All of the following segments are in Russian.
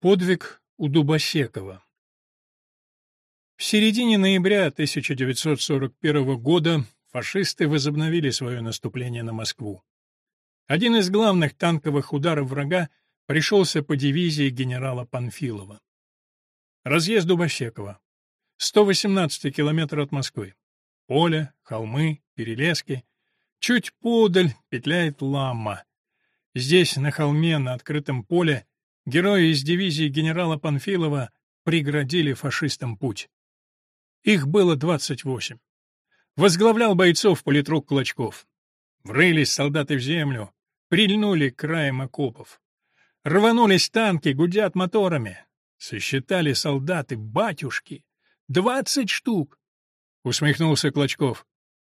Подвиг у Дубосекова В середине ноября 1941 года фашисты возобновили свое наступление на Москву. Один из главных танковых ударов врага пришелся по дивизии генерала Панфилова. Разъезд Дубосекова. 118 километр от Москвы. Поле, холмы, перелески. Чуть подаль петляет лама. Здесь, на холме, на открытом поле, Герои из дивизии генерала Панфилова преградили фашистам путь. Их было 28. Возглавлял бойцов политрук Клочков. Врылись солдаты в землю, прильнули к краям окопов. Рванулись танки, гудят моторами. Сосчитали солдаты, батюшки. Двадцать штук! Усмехнулся Клочков.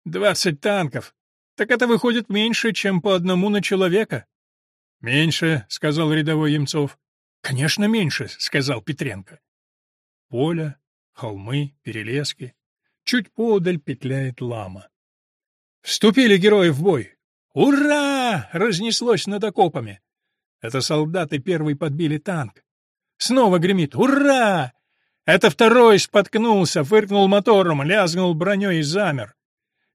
Двадцать танков. Так это выходит меньше, чем по одному на человека. «Меньше», — сказал рядовой Емцов. «Конечно, меньше», — сказал Петренко. Поле, холмы, перелески. Чуть подаль петляет лама. Вступили герои в бой. «Ура!» — разнеслось над окопами. Это солдаты первый подбили танк. Снова гремит «Ура!» Это второй споткнулся, фыркнул мотором, лязгнул броней и замер.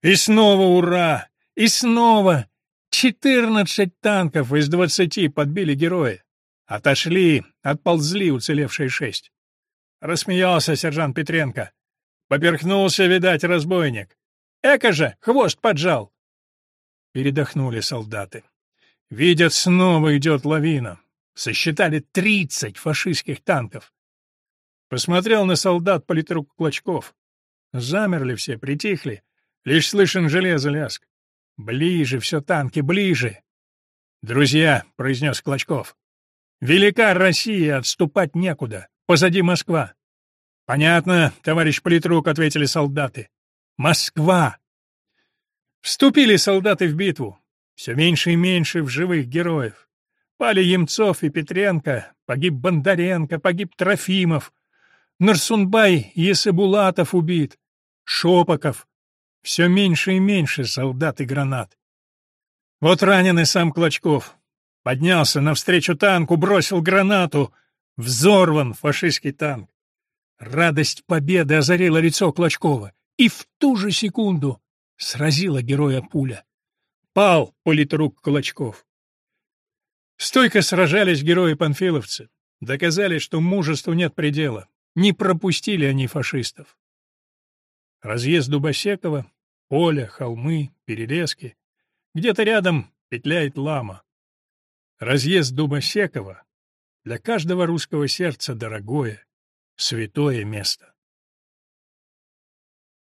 И снова «Ура!» И снова Четырнадцать танков из двадцати подбили герои. Отошли, отползли уцелевшие шесть. Рассмеялся сержант Петренко. Поперхнулся, видать, разбойник. Эка же, хвост поджал. Передохнули солдаты. Видят, снова идет лавина. Сосчитали тридцать фашистских танков. Посмотрел на солдат политрук Клочков. Замерли все, притихли. Лишь слышен железо ляск. Ближе все танки, ближе. Друзья, произнес Клочков. Велика Россия, отступать некуда. Позади Москва. Понятно, товарищ политрук, ответили солдаты. Москва. Вступили солдаты в битву. Все меньше и меньше в живых героев. Пали Емцов и Петренко, погиб Бондаренко, погиб Трофимов. Нарсунбай Есыбулатов убит. Шопоков, все меньше и меньше солдат и гранат. Вот раненый сам Клочков. Поднялся навстречу танку, бросил гранату. Взорван фашистский танк. Радость победы озарила лицо Клочкова. И в ту же секунду сразила героя пуля. Пал политрук Клочков. Стойко сражались герои-панфиловцы. Доказали, что мужеству нет предела. Не пропустили они фашистов. Разъезд Дубосекова Поле, холмы, перелески. Где-то рядом петляет лама. Разъезд дуба Секова для каждого русского сердца дорогое, святое место.